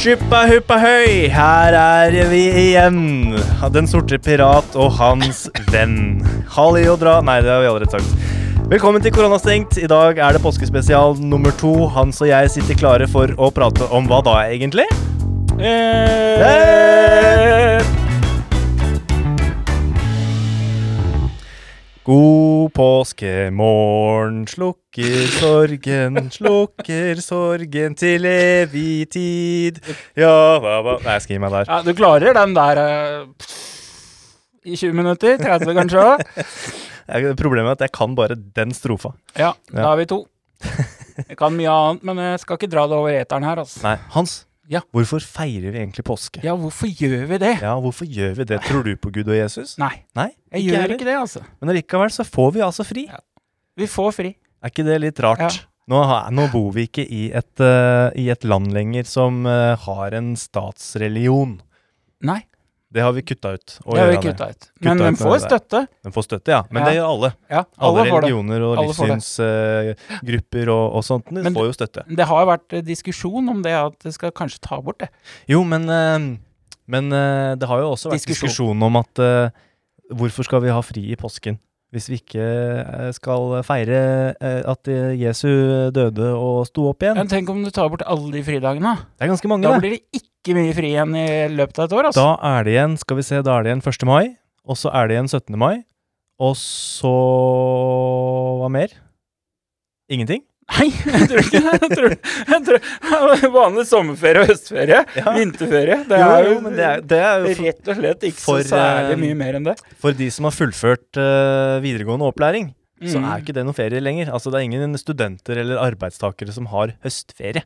Skippa huppa høy, her er vi igjen. Den sorte pirat og hans venn. Halli og dra Nei, det har vi allerede sagt. Velkommen til Koronastengt. I dag er det påskespesial nummer to. Hans og jeg sitter klare for å prate om hva da, egentlig? Eh, God påskemorgen, slukker sorgen, slukker sorgen til evig tid. Ja, hva, hva Nei, jeg skal gi meg der. ja, du klarer den der uh, i 20 minutter? 30 kanskje problemet er at jeg kan bare den strofa. Ja, Ja. da er vi to. Jeg kan mye annet, men jeg skal ikke dra det over eteren her, altså. Nei, Hans. Ja. Hvorfor feirer vi egentlig påske? Ja, hvorfor gjør vi det? Ja, hvorfor gjør vi det? Tror du på Gud og Jesus? Nei, Nei, jeg ikke gjør heller. ikke det, altså. Men allikevel så får vi altså fri. Ja. Vi får fri. Er ikke det litt rart? Ja. Nå, nå bor vi ikke i et, uh, i et land lenger som uh, har en statsreligion. Nei, Det har vi kutta ut. det har vi kutta ut. Men den får støtte. Den får støtte, ja. Men Ja. det gjør alle. Ja, Alle alle religioner og livssynsgrupper uh, og, og sånt. Men får jo støtte. Det har vært eh, diskusjon om det at det skal kanskje ta bort det. Jo, men, uh, men uh, det har jo også vært Diskusjon. diskusjon om at hvorfor skal vi ha fri i påsken? Hvis vi ikke skal feire at Jesu døde og sto opp igjen. Men tenk om du tar bort alle de fridagene. Det er ganske mange, Da det. blir det ikke mye fri igjen i løpet av et år, altså. Da er det igjen, skal vi se, da er det igjen 1. mai, og så er det igjen 17. mai, og så Hva mer? Ingenting? Nei, jeg tror ikke det. Jeg tror, jeg tror, vanlig sommerferie og høstferie. Ja. Vinterferie. Det er jo, jo, men det er, det er jo for, rett og slett ikke for, så særlig eh, mye mer enn det. for de som har fullført uh, videregående opplæring, så Mm. er ikke det noe ferie lenger. Altså, det er ingen studenter eller arbeidstakere som har høstferie.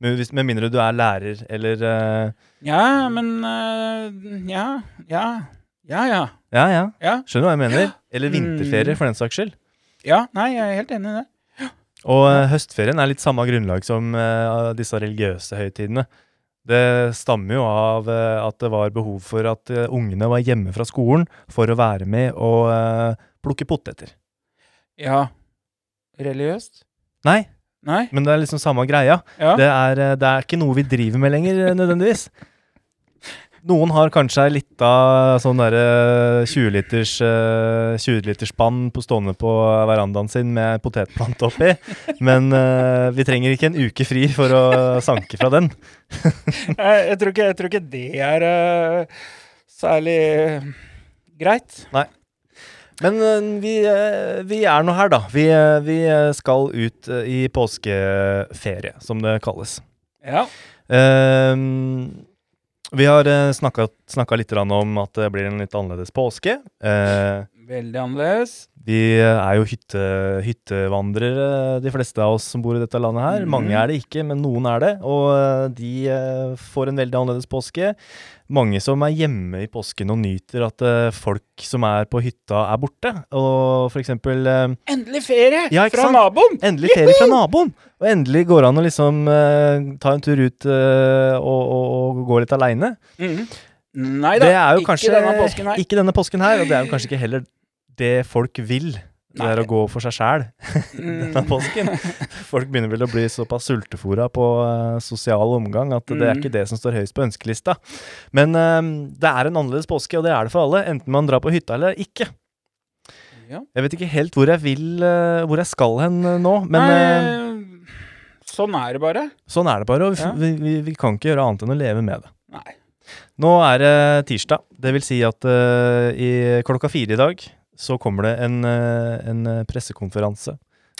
Men hvis, med mindre du er lærer eller uh, Ja, men uh, Ja, ja. Ja, ja. Ja, ja. Ja, Skjønner du hva jeg mener? Eller Mm. vinterferie, for den saks skyld. ja. Nei, jeg er helt enig i det. Og uh, høstferien er litt samme grunnlag som disse religiøse høytidene. Det stammer jo av at det var behov for at ungene var hjemme fra skolen for å være med og plukke poteter. Ja. Religiøst? Nei, Nei? men det er liksom samme greia. Ja. Det er, eh, det er ikke noe vi driver med lenger, eh, nødvendigvis. Noen har kanskje ei lita sånn derre 20 liters, eh, 20 liters spann på stående på verandaen sin med potetplante oppi, men uh, vi trenger ikke en uke fri for å sanke fra den. Jeg, tror ikke, jeg tror ikke det er uh, særlig greit. greit. Men eh, vi, eh, vi er nå her, da. Vi, eh, vi skal ut i påskeferie, som det kalles. Ja. Ehm, vi har uh, snakka litt om at det blir en litt annerledes påske. Eh, Veldig annerledes. vi er jo hytte, hyttevandrere, de fleste av oss som bor i dette landet her. Mm. Mange er det ikke, men noen er det. Og eh, de eh, får en veldig annerledes påske. Mange som er hjemme i påsken og nyter at eh, folk som er på hytta, er borte. Og for eksempel Endelig ferie Ja, fra naboen! Endelig ferie fra naboen! Og endelig går det an å liksom ta en tur ut og, og, og gå litt aleine. Mm. Nei da, ikke denne påsken her. ikke denne påsken her, og det er jo kanskje ikke heller det folk vil. Det er å gå for seg sjæl denne Mm. påsken. Folk begynner vel å bli såpass sultefòra på uh, sosial omgang at det er Mm. ikke det som står høyest på ønskelista. Men uh, det er en annerledes påske, og det er det for alle, enten man drar på hytta eller ikke. Ja. Jeg vet ikke helt hvor jeg vil, uh, hvor jeg skal hen nå, men Nei, sånn er det bare. sånn er det bare, og vi, Ja. vi, vi, vi kan ikke gjøre annet enn å leve med det. Nei. Nå er det tirsdag. Det vil si at uh, i klokka fire i dag så kommer det en, eh, en pressekonferanse.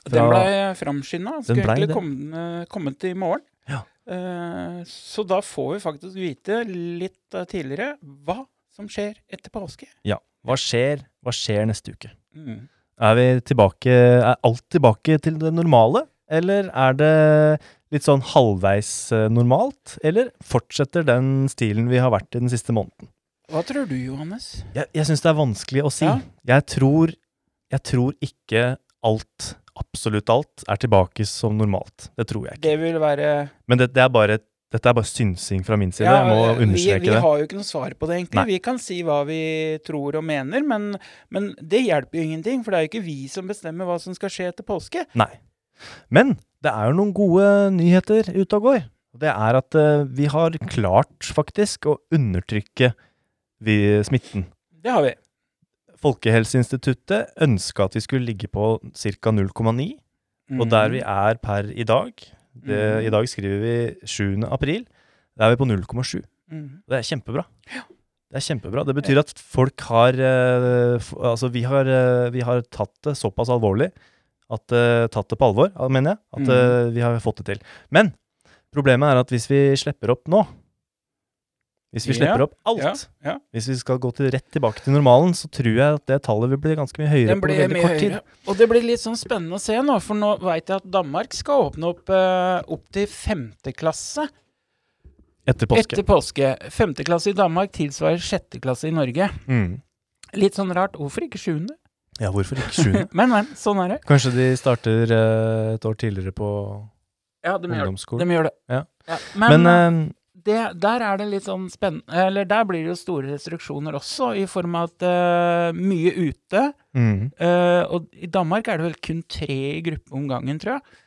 Fra, Den blei framskynda. Skulle egentlig det. komme, kommet i morgen. Ja. Eh, så da får vi faktisk vite litt eh, tidligere hva som skjer etter påske. Ja. Hva skjer? Hva skjer neste uke? Mm. Er vi tilbake Er alt tilbake til det normale? Eller er det litt sånn halvveis eh, normalt? Eller fortsetter den stilen vi har vært i den siste måneden? Hva tror du, Johannes? Jeg, jeg syns det er vanskelig å si. Ja. Jeg, tror, jeg tror ikke alt, absolutt alt, er tilbake som normalt. Det tror jeg ikke. Det vil være Men det, det er bare, dette er bare synsing fra min side. jeg må vi, understreke vi det. har jo ikke noe svar på det, egentlig. Nei. Vi kan si hva vi tror og mener, men, men det hjelper jo ingenting. For det er jo ikke vi som bestemmer hva som skal skje etter påske. Nei. Men det er jo noen gode nyheter ute og går. Det er at uh, vi har klart faktisk å undertrykke vi, smitten. Det har vi. Folkehelseinstituttet ønska at vi skulle ligge på ca. 0,9, og der vi er per i dag det, mm. I dag skriver vi 7. april. Da er vi på 0,7. Mhm. Det er kjempebra. Det er kjempebra. Det betyr at folk har eh, Altså, vi har, eh, vi har tatt det såpass alvorlig at eh, Tatt det på alvor, mener jeg. At eh, vi har fått det til. Men problemet er at hvis vi slipper opp nå Hvis vi slipper opp alt ja, ja. Hvis vi skal gå til rett tilbake til normalen, så tror jeg at det tallet vil bli ganske mye høyere på veldig mye høyere. tid. Og det blir litt sånn spennende å se nå, for nå veit jeg at Danmark skal åpne opp, uh, opp til femte klasse Etter påske. etter påske. Femte klasse i Danmark tilsvarer sjette klasse i Norge. Mm. Litt sånn rart. Hvorfor ikke sjuende? Ja, hvorfor ikke sjuende? men, men. Sånn er det. Kanskje de starter uh, et år tidligere på Ja, de gjør det. De gjør det. Ja. Men, Men, eh, eh, det, der er det litt sånn spennende Eller der blir det jo store restriksjoner også, i form av at uh, mye ute. mm. Uh, og i Danmark er det vel kun tre i gruppe om gangen, tror jeg.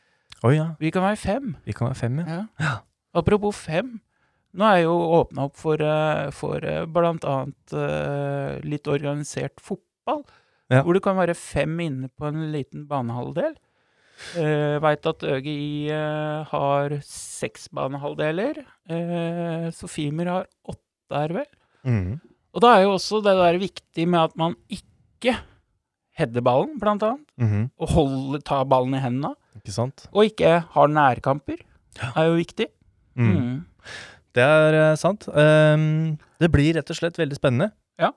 Oh, ja, Vi kan være fem. vi kan være fem, ja. Ja. Ja. Apropos fem. Nå er jo åpna opp for, eh, for eh, litt organisert fotball. Ja. Hvor det kan være fem inne på en liten banehalvdel. Uh, Veit at ØGI uh, har seks banehalvdeler. Uh, Sofimer har åtte, er vel. Mm. Og da er jo også det der viktig med at man ikke header ballen, blant annet. Mhm. Og holder, tar ballen i hendene. Ikke sant? Og ikke har nærkamper. er jo viktig. Mm. Mm. Det er eh, sant. Um, det blir rett og slett veldig spennende. Ja.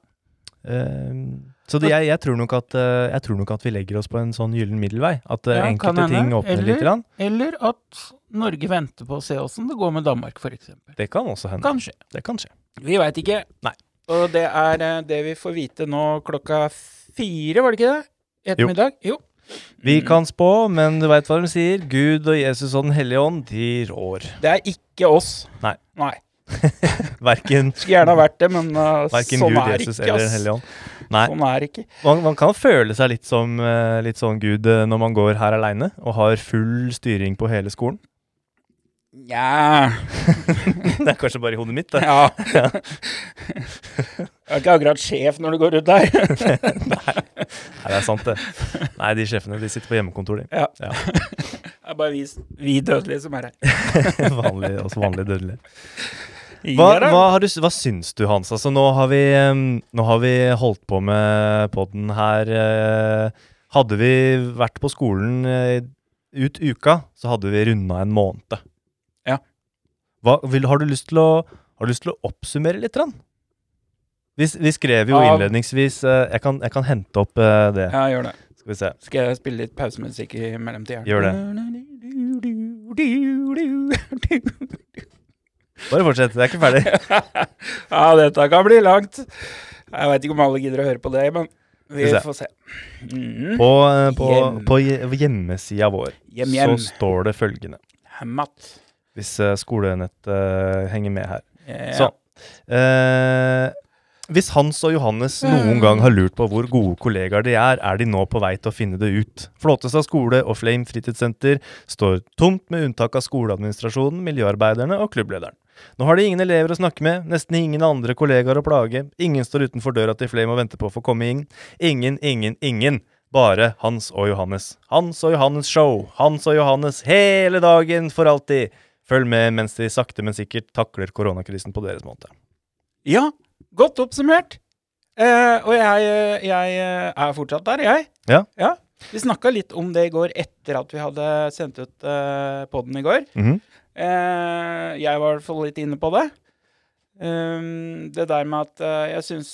Ehm, så det, jeg, jeg, tror nok at, eh, jeg tror nok at vi legger oss på en sånn gyllen middelvei. At eh, Ja, enkelte ting åpner Eller- litt. Grann. Eller at Norge venter på å se åssen det går med Danmark, f.eks. Det kan også hende. Kanskje. Det kan skje. Vi veit ikke. Nei. Og det er eh, det vi får vite nå klokka fire, var det ikke det? Ettermiddag? Jo. Vi Mm. kan spå, men du veit hva de sier. Gud og Jesus og Den hellige ånd, de rår. Det er ikke oss. Nei. Nei. Verken, Skulle gjerne ha vært det, men uh, sånn Gud, er Jesus ikke, eller Den ass. Nei. Sånn er det ikke. Man, man kan føle seg litt som eh, litt sånn Gud eh, når man går her aleine og har full styring på hele skolen. Nja Det er kanskje bare i hodet mitt, det. Ja. Jeg er ikke akkurat sjef når du går ut der. Nei, det er sant, det. Nei, de sjefene de sitter på hjemmekontor, de. Ja. Ja. Det er bare vi, vi dødelige som er her. Vanlig, også vanlige dødelig. Hva, hva, har du, hva syns du, Hans? Altså, nå har vi, nå har vi holdt på med podden her. eh, Hadde vi vært på skolen eh, ut uka, så hadde vi runda en måned. Ja. Hva, vil, har, du lyst til å, har du lyst til å oppsummere litt? Vi, vi skrev jo innledningsvis eh, jeg, kan, jeg kan hente opp det. Ja, gjør det. Skal vi se. Skal jeg spille litt pausemusikk i mellomtida? Gjør Bare fortsett. Det er ikke ferdig. ja, dette kan bli langt. Jeg veit ikke om alle gidder å høre på det, men vi får se. Mm. På, eh, på, Hjem. på hjemmesida vår Hjem, hjem. så står det følgende. Hemmat. Hvis uh, skolenettet uh, henger med her. Ja. Så. uh, hvis Hans og Johannes noen gang har lurt på hvor gode kollegaer de er, er de nå på vei til å finne det ut. Flåtestad skole og Flame fritidssenter står tomt med unntak av skoleadministrasjonen, miljøarbeiderne og klubblederen. Nå har de ingen elever å snakke med, nesten ingen andre kollegaer å plage, ingen står utenfor døra til Flame og venter på å få komme inn. Ingen, ingen, ingen. Bare Hans og Johannes. Hans og Johannes show. Hans og Johannes hele dagen for alltid. Følg med mens de sakte, men sikkert takler koronakrisen på deres måte. ja, godt oppsummert. Eh, og jeg, eh, jeg eh, er fortsatt der, jeg. Ja. Vi snakka litt om det i går etter at vi hadde sendt ut eh, poden i går. Mhm. Eh, jeg var i hvert fall litt inne på det. Um, det der med at uh, jeg syns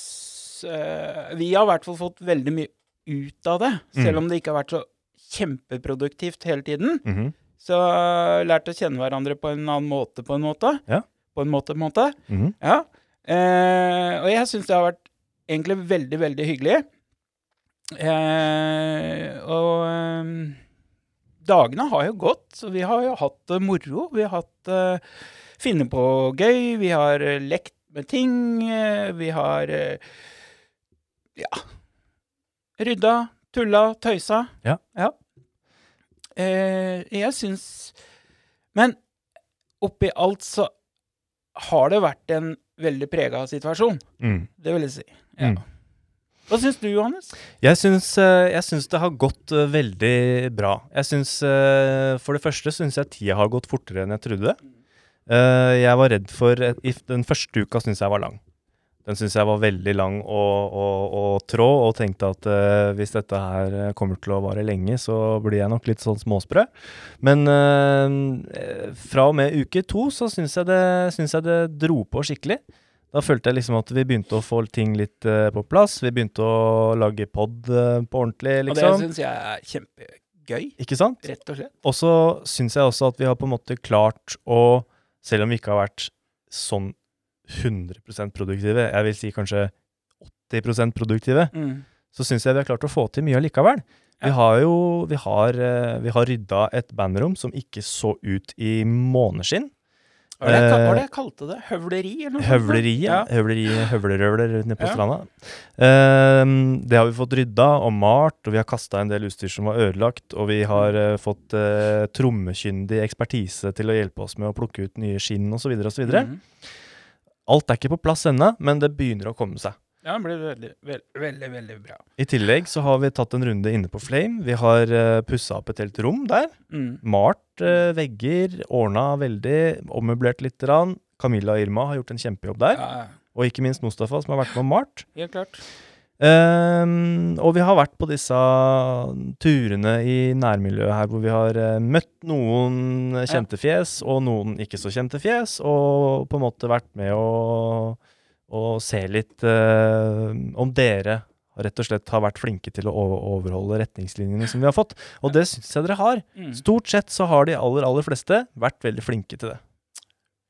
uh, Vi har i hvert fall fått veldig mye ut av det. Selv Mm. om det ikke har vært så kjempeproduktivt hele tiden. Mhm. Så uh, lært å kjenne hverandre på en annen måte, på en måte. Ja. På en måte, på en måte. Mhm. Ja. Eh, og jeg syns det har vært egentlig veldig, veldig hyggelig. Og ehm, dagene har jo gått, så vi har jo hatt det moro. Vi har hatt uh, finne på gøy, vi har uh, lekt med ting, uh, vi har ja rydda, tulla, tøysa. Ja. ja. jeg syns Men oppi alt så har det vært en veldig prega situasjon. Mm. Det vil jeg si. Ja. Mm. Hva syns du, Johannes? Jeg syns, eh, jeg syns det har gått eh, veldig bra. Jeg syns eh, For det første syns jeg tida har gått fortere enn jeg trodde. det. Jeg var redd for Den første uka syns jeg var lang. Den syns jeg var veldig lang og, og, og trå, og tenkte at uh, hvis dette her kommer til å vare lenge, så blir jeg nok litt sånn småsprø. Men uh, fra og med uke to så syns jeg, jeg det dro på skikkelig. Da følte jeg liksom at vi begynte å få ting litt uh, på plass. Vi begynte å lage pod uh, på ordentlig, liksom. Og det liksom. syns jeg er kjempegøy, Ikke sant? rett og slett. Og så syns jeg også at vi har på en måte klart å, selv om vi ikke har vært sånn 100% produktive, jeg vil si kanskje 80% produktive, Mm. så syns jeg vi har klart å få til mye allikevel. Vi har jo vi har, eh, vi har rydda et bandrom som ikke så ut i måneskinn. Hva var det Eh, hva det jeg kalte det? Høvleri? Eller noe? Høvleri, ja. Ja. Høvleri, høvlerøvler nede på Ja. stranda. Ehm, det har vi fått rydda og malt, og vi har kasta en del utstyr som var ødelagt. Og vi har uh, fått uh, trommekyndig ekspertise til å hjelpe oss med å plukke ut nye skinn osv. osv. Mhm. Alt er ikke på plass ennå, men det begynner å komme seg. Ja, den ble veldig, veldig, veldig, veldig bra. I tillegg så har vi tatt en runde inne på Flame. Vi har uh, pussa opp et helt rom der. Mm. Malt uh, vegger, ordna veldig, ommøblert lite grann. Camilla og Irma har gjort en kjempejobb der. Ja, Og ikke minst Mustafa, som har vært med og malt. helt klart. Um, og vi har vært på disse turene i nærmiljøet her hvor vi har uh, møtt noen kjente fjes og noen ikke så kjente fjes, og på en måte vært med å, å se litt eh, om dere rett og slett har vært flinke til å overholde retningslinjene som vi har fått. Og det syns jeg dere har. Mm. Stort sett så har de aller, aller fleste vært veldig flinke til det.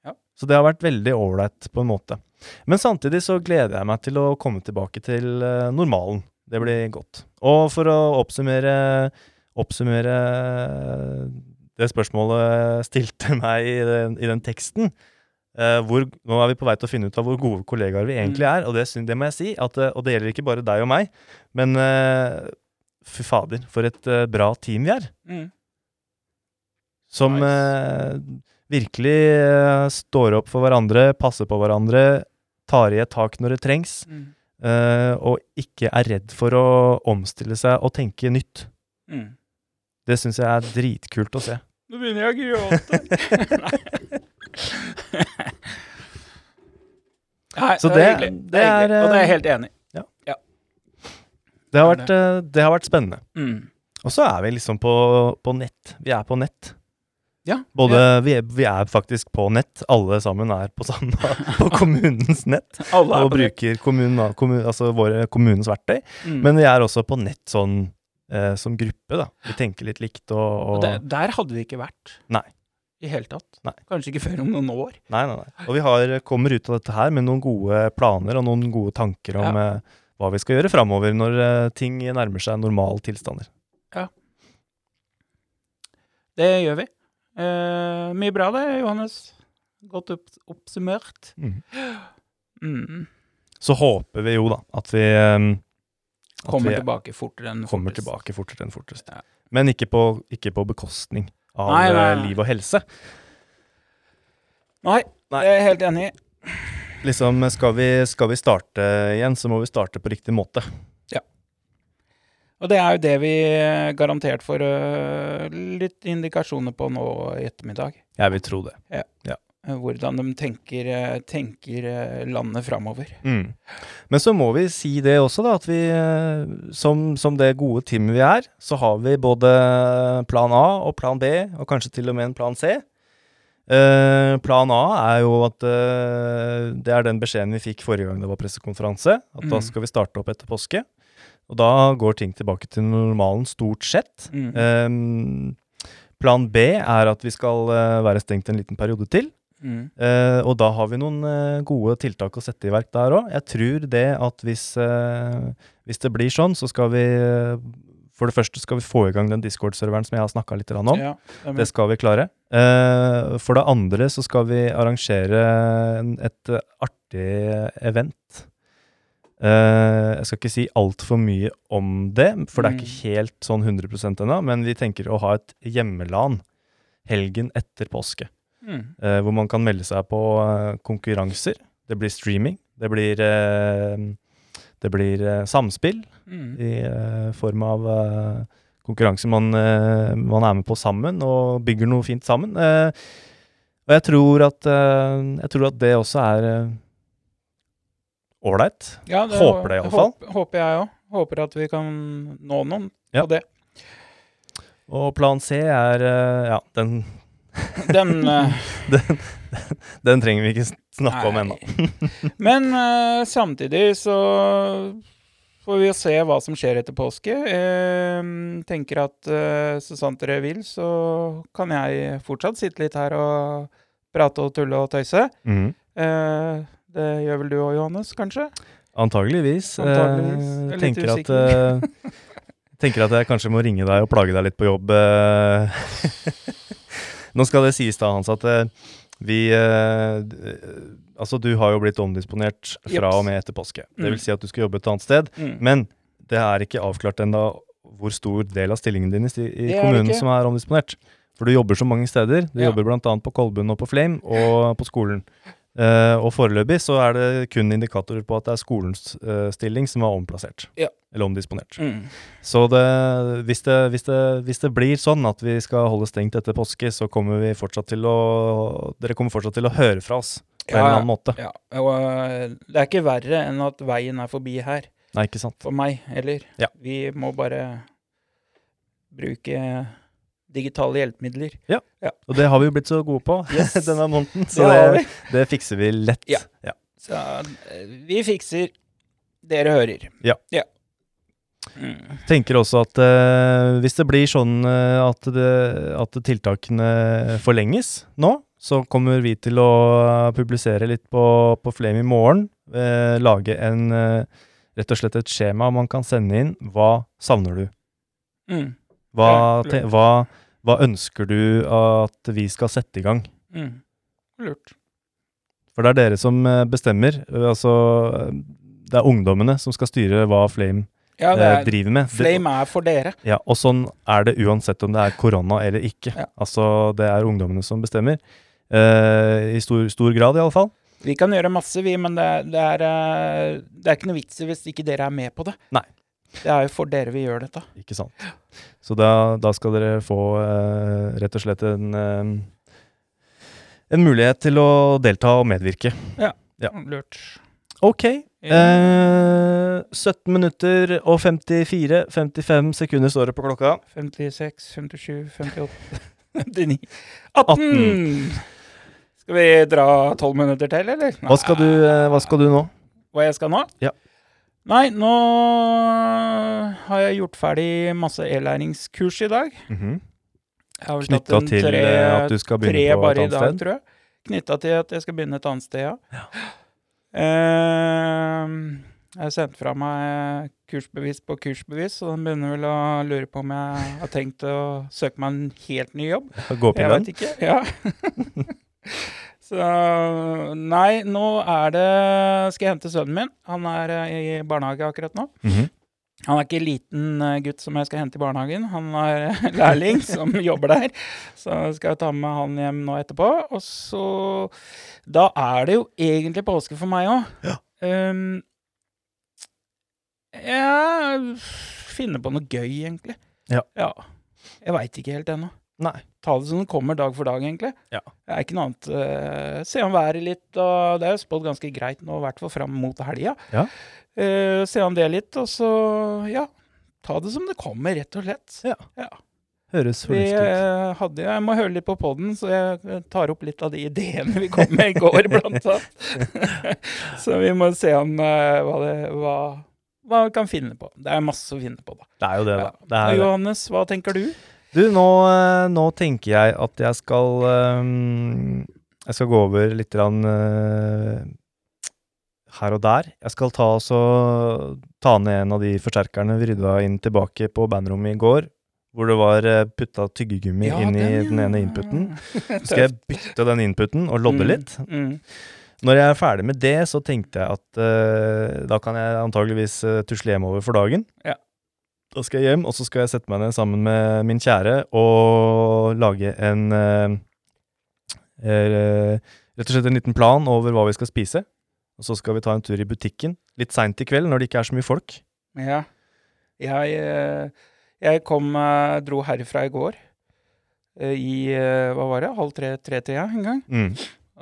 Ja. Så det har vært veldig ålreit på en måte. Men samtidig så gleder jeg meg til å komme tilbake til eh, normalen. Det blir godt. Og for å oppsummere, oppsummere det spørsmålet stilte meg i den, i den teksten eh, hvor, Nå er vi på vei til å finne ut av hvor gode kollegaer vi egentlig er, og det, det må jeg si. At, eh, og det gjelder ikke bare deg og meg, men uh, fy fader, for et uh, bra team vi er. Mm. Som Nice. virkelig står opp for hverandre, passer på hverandre, tar i et tak når det trengs, Mm. og ikke er redd for å omstille seg og tenke nytt. Mm. Det syns jeg er dritkult å se. Nå begynner jeg å gråte. Nei, Så det, det- er. Det, det er er, Og det er eh, jeg helt enig i. Det har Ja, vært, eh, det har vært spennende. Mm. Og så er vi liksom på, på nett. Vi er på nett. Ja. Både, vi, er, vi er faktisk på nett. Alle sammen er på, samme, på kommunens nett. Alle Og bruker kommunen, kommun, altså våre, kommunens verktøy. Mm. Men vi er også på nett sånn eh, som gruppe, da. Vi tenker litt likt og, Og og det, der hadde vi ikke vært. Nei. I hele tatt. Nei. Kanskje ikke før om noen år. Nei, nei, nei. Og vi har, kommer ut av dette her med noen gode planer og noen gode tanker om eh, hva vi skal gjøre framover når eh, ting nærmer seg normale tilstander. Ja. Det gjør vi. Eh, mye bra det, Johannes. Godt opp, oppsummert. Mm. Mm. Så håper vi jo da at vi eh, at Kommer vi tilbake fortere enn kommer fortest. tilbake fortere enn fortest. Ja. Men ikke på, ikke på bekostning av Nei, nei, eh, nei. liv og helse. Nei, Nei. jeg er helt enig. Liksom, skal vi, skal vi starte igjen, så må vi starte på riktig måte. Ja. Og det er jo det vi eh, garantert får eh, litt indikasjoner på nå i ettermiddag. Jeg vil tro det. Eh, Hvordan de tenker, eh, tenker eh, landet framover. Mm. Men så må vi si det også, da, at vi eh, som, som det gode teamet vi er, så har vi både plan A og plan B, og kanskje til og med en plan C. Eh, plan A er jo at eh, det er den beskjeden vi fikk forrige gang det var pressekonferanse, at da Mm. skal vi starte opp etter påske. Og da går ting tilbake til normalen stort sett. Mm. Eh, plan B er at vi skal eh, være stengt en liten periode til. Mm. Eh, og da har vi noen eh, gode tiltak å sette i verk der òg. Jeg tror det at hvis, eh, hvis det blir sånn, så skal vi eh, For det første skal vi få i gang den Discord-serveren som jeg har snakka litt om. Ja, det Det skal vi klare. Eh, for det andre så skal vi arrangere et artig event. Jeg skal ikke si altfor mye om det, for det er Mm. ikke helt sånn 100 ennå. Men vi tenker å ha et hjemmelan helgen etter påske. Mm. eh, hvor man kan melde seg på eh, konkurranser. Det blir streaming. Det blir, eh, det blir eh, samspill Mm. i form av konkurranser man, man er med på sammen, og bygger noe fint sammen. Og jeg tror at, jeg tror at det også er ålreit. Ja, Håper det iallfall. alle. Håper, håper jeg òg. Håper at vi kan nå noen Ja. på det. og plan C er Ja, den, Den eh, den, den trenger vi ikke snakke om ennå. Men uh, samtidig så får vi jo se hva som skjer etter påske. Uh, tenker at uh, så sant dere vil, så kan jeg fortsatt sitte litt her og prate og tulle og tøyse. Mm. Uh, det gjør vel du òg, Johannes, kanskje? Antageligvis. Antageligvis. Er tenker, at, tenker at jeg kanskje må ringe deg og plage deg litt på jobb. Nå skal det sies da, Hans, at eh, vi eh, Altså, du har jo blitt omdisponert fra og med etter påske. Det Mm. vil si at du skal jobbe et annet sted. Mm. Men det er ikke avklart ennå hvor stor del av stillingen din i, i kommunen er som er omdisponert. For du jobber så mange steder. Du Ja. jobber bl.a. på Kolbunn og på Flame, og på skolen. Eh, og foreløpig så er det kun indikatorer på at det er skolens uh, stilling som er omplassert. Ja. Eller omdisponert. Mm. Så det, hvis, det, hvis, det, hvis det blir sånn at vi skal holde stengt etter påske, så kommer vi fortsatt til å Dere kommer fortsatt til å høre fra oss på en eller annen måte. Ja, og eh, det er ikke verre enn at veien er forbi her. Nei, ikke sant? For meg, eller? Ja. Vi må bare bruke digitale hjelpemidler. Ja, Og det har vi jo blitt så gode på Yes. denne måneden, så det, det, det fikser vi lett. Ja. Så eh, vi fikser. Dere hører. Ja. Mm. tenker også at uh, hvis det blir sånn eh, at, det, at tiltakene forlenges nå, så kommer vi til å publisere litt på, på Flame i morgen. eh, lage en eh, rett og slett et skjema man kan sende inn. Hva savner du? Mm. Hva, Ja, te, hva, hva ønsker du at vi skal sette i gang? Mm. Lurt. For det er dere som eh, bestemmer. eh, Altså, det er ungdommene som skal styre hva Flame Ja, eh, er, driver med. Flame er for dere. Ja, og sånn er det uansett om det er korona eller ikke. Ja. Altså, det er ungdommene som bestemmer. Uh, I stor, stor grad, i alle fall. Vi kan gjøre masse, vi, men det, det, er, det er ikke noe vits i hvis ikke dere er med på det. Nei. Det er jo for dere vi gjør dette. Ikke sant. Så da, da skal dere få eh, rett og slett en eh, en mulighet til å delta og medvirke. Ja. Lurt. Ok. Eh, 17 minutter og 54-55 sekunder står det på klokka. 56, 57, 58, 59 18! Skal vi dra 12 minutter til, eller? Hva skal du, eh, hva skal du nå? Hva jeg skal nå? Ja. Nei, nå har jeg gjort ferdig masse e-læringskurs i dag. Mm -hmm. Knytta til tre, eh, at du skal begynne på et annet dag, sted? tror jeg. Knytta til at jeg skal begynne et annet sted, ja. Eh, jeg sendte sendt fra meg kursbevis på kursbevis, så den begynner vel å lure på om jeg har tenkt å søke meg en helt ny jobb. Gå opp i Jeg lønn? vet ikke. Ja. Så Nei, nå er det Skal jeg hente sønnen min. Han er eh, i barnehage akkurat nå. Mhm. Han er ikke liten eh, gutt som jeg skal hente i barnehagen. Han er eh, lærling som jobber der. Så skal jeg ta med han hjem nå etterpå. Og så Da er det jo egentlig påske for meg òg. Ja. Um, jeg finner på noe gøy, egentlig. Ja. Jeg veit ikke helt ennå. Nei. Ta det som det kommer dag for dag, egentlig. Ja. Det er ikke noe annet. eh, se an været litt, og det er jo spådd ganske greit nå, i hvert fall fram mot helga. Ja. Eh, se an det litt, og så, ja. Ta det som det kommer, rett og slett. Ja. Ja. Høres fornuftig ut. hadde, jeg må høre litt på poden, så jeg tar opp litt av de ideene vi kom med i går, blant annet. så vi må se eh, hva, det, hva, hva vi kan finne på. Det er masse å finne på, da. Det er jo det, da. Det er. Johannes, hva tenker du? Du, nå, eh, nå tenker jeg at jeg skal um, Jeg skal gå over litt rann, uh, her og der. Jeg skal ta, så, ta ned en av de forsterkerne vi rydda inn tilbake på bandrommet i går. Hvor det var eh, putta tyggegummi Ja, inn i den, den ene inputen. Så skal jeg bytte den inputen og lodde Mm, litt. Mm. Når jeg er ferdig med det, så tenkte jeg at uh, da kan jeg antageligvis uh, tusle hjemover for dagen. Ja. Da skal jeg hjem, og så skal jeg sette meg ned sammen med min kjære og lage en, eh, eh, rett og slett en liten plan over hva vi skal spise. Og så skal vi ta en tur i butikken litt seint i kveld, når det ikke er så mye folk. Ja. Jeg, eh, jeg kom eh, Dro herfra i går. I hva var det? Halv tre-tre-tida en gang. Mm.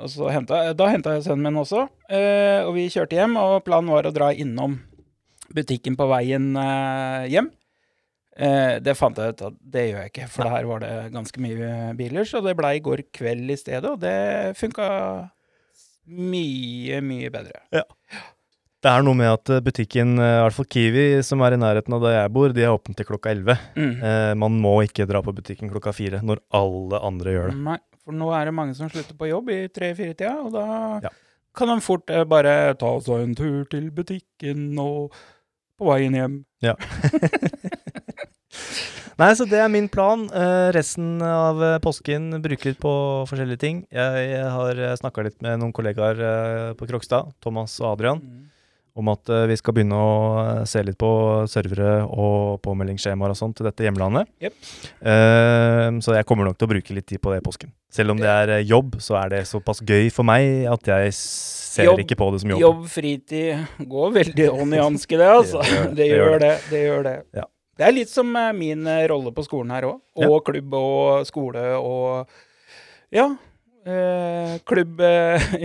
Og så hentet, da henta jeg sønnen min også. eh, og vi kjørte hjem, og planen var å dra innom butikken på veien hjem. Eh, det fant jeg ut at det gjør jeg ikke, for her var det ganske mye biler. Så det blei i går kveld i stedet, og det funka mye, mye bedre. Det er noe med at eh, butikken, eh, i hvert fall Kiwi, som er i nærheten av der jeg bor, de er åpne til klokka 11. Mm. Eh, man må ikke dra på butikken klokka fire når alle andre gjør det. Nei, for nå er det mange som slutter på jobb i tre-fire-tida, og da Ja. kan de fort eh, bare ta seg en tur til butikken og på veien hjem. Nei, så det er min plan. Eh, resten av eh, påsken bruker litt på forskjellige ting. Jeg har snakka litt med noen kollegaer eh, på Krokstad, Thomas og Adrian, om at eh, vi skal begynne å eh, se litt på servere og påmeldingsskjemaer og sånn til dette hjemlandet. Yep. Eh, så jeg kommer nok til å bruke litt tid på det i påsken. Selv om det er eh, jobb, så er det såpass gøy for meg at jeg ser Jobb- ikke på det som jobb. Jobb, fritid går veldig hånd i hanske, det, altså. Det gjør det. Gjør det. Det gjør det. Ja. Det er litt som eh, min eh, rolle på skolen her òg. Og klubb og skole og Ja. Eh, klubb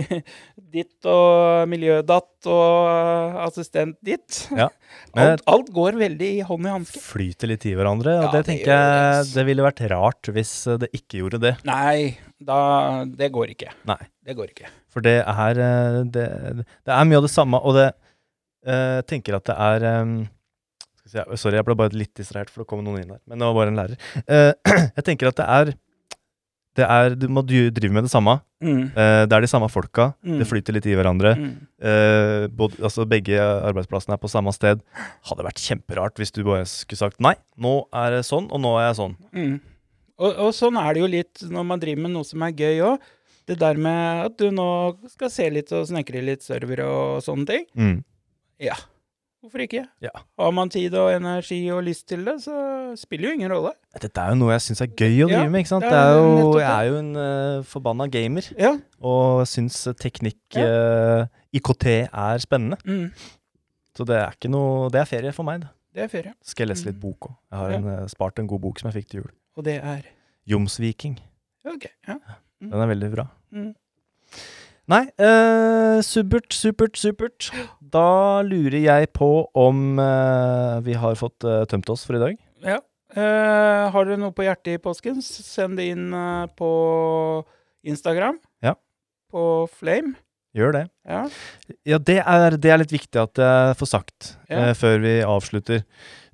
ditt og miljødatt og assistent ditt. Ja. Men Alt, alt går veldig i hånd i hanske. flyter litt i hverandre, og Ja, det det tenker jeg det ville vært rart hvis det ikke gjorde det. Nei, da Det går ikke. Nei. Det går ikke. For det er, det, det er mye av det samme, og det eh, tenker at det er eh, vi Sorry, jeg ble bare litt distrahert, for det kom noen inn her. Men det var bare en lærer. Uh, jeg tenker at det er det er, Du må drive med det samme. Mm. Uh, det er de samme folka. Mm. Det flyter litt i hverandre. Mm. Uh, både, altså begge arbeidsplassene er på samme sted. Hadde vært kjemperart hvis du bare skulle sagt nei, nå er det sånn, og nå er jeg sånn. Mm. Og, og sånn er det jo litt når man driver med noe som er gøy òg. Det der med at du nå skal se litt og snekre litt servere og sånne ting. Mm. Ja, hvorfor ikke? Ja. Har man tid og energi og lyst til det, så spiller jo ingen rolle. Dette er jo noe jeg syns er gøy å drive Ja, med. ikke sant? det Det er jo, jeg er jo en uh, forbanna gamer, Ja. og syns teknikk, uh, IKT, er spennende. Mm. Så det er ikke noe Det er ferie for meg. Da. Det er ferie. Skal jeg lese litt Mm. bok òg. Jeg har en, eh, spart en god bok som jeg fikk til jul. Og det er Jomsviking. OK. Ja. Den er veldig bra. Mm. Nei, eh, supert, supert, supert. Da lurer jeg på om eh, vi har fått eh, tømt oss for i dag. ja. Eh, har dere noe på hjertet i påsken, send det inn på Instagram. Ja. På Flame. Gjør det. Ja. Ja, det er, det er litt viktig at jeg får sagt før vi avslutter.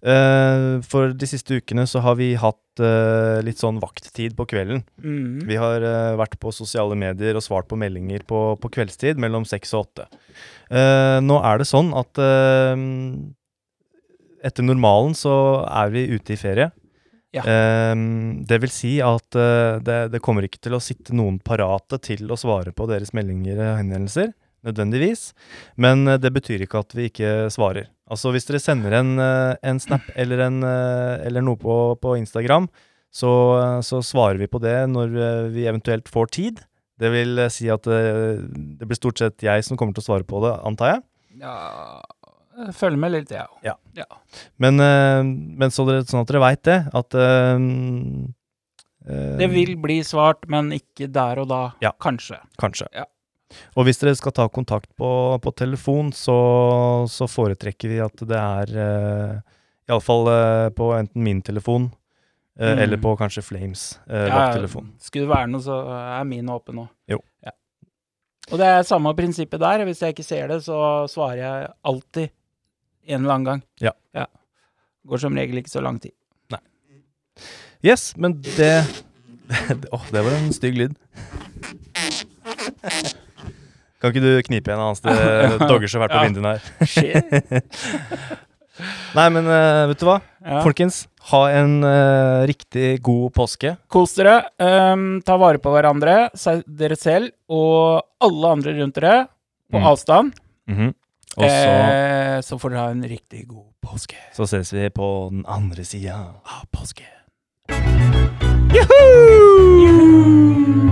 Eh, for de siste ukene så har vi hatt uh, litt sånn vakttid på kvelden. Mm. Vi har uh, vært på sosiale medier og svart på meldinger på, på kveldstid mellom seks og åtte. Nå er det sånn at etter normalen så er vi ute i ferie. Ja. Det vil si at det, det kommer ikke til å sitte noen parate til å svare på deres meldinger og henvendelser, nødvendigvis. Men eh, det betyr ikke at vi ikke svarer. Altså hvis dere sender en, eh, en snap eller, en, eh, eller noe på, på Instagram, så, så svarer vi på det når vi eventuelt får tid. Det vil si at det, det blir stort sett jeg som kommer til å svare på det, antar jeg. Ja jeg Følger med litt, jeg òg. Ja. ja. Men, men så dere, sånn at dere veit det, at eh, Det vil bli svart, men ikke der og da. Ja. Kanskje. Kanskje. Ja. Og hvis dere skal ta kontakt på, på telefon, så, så foretrekker vi at det er uh, Iallfall uh, på enten min telefon uh, Mm. eller på kanskje Flames uh, Ja, telefon. Skulle det være noe, så er min åpen nå. Jo. Ja. Og det er samme prinsippet der. Hvis jeg ikke ser det, så svarer jeg alltid en eller annen gang. Ja. Går som regel ikke så lang tid. Nei. Yes, men det Åh, det var en stygg lyd. Kan ikke du knipe igjen Hans? Det dogger så fælt på vinduene her. Nei, men uh, vet du hva? Ja. Folkens, ha en uh, riktig god påske. Kos dere. Um, ta vare på hverandre, dere selv og alle andre rundt dere på Mm. avstand. Mhm. Og så, eh, så får dere ha en riktig god påske. så ses vi på den andre sida av påske. Juhu!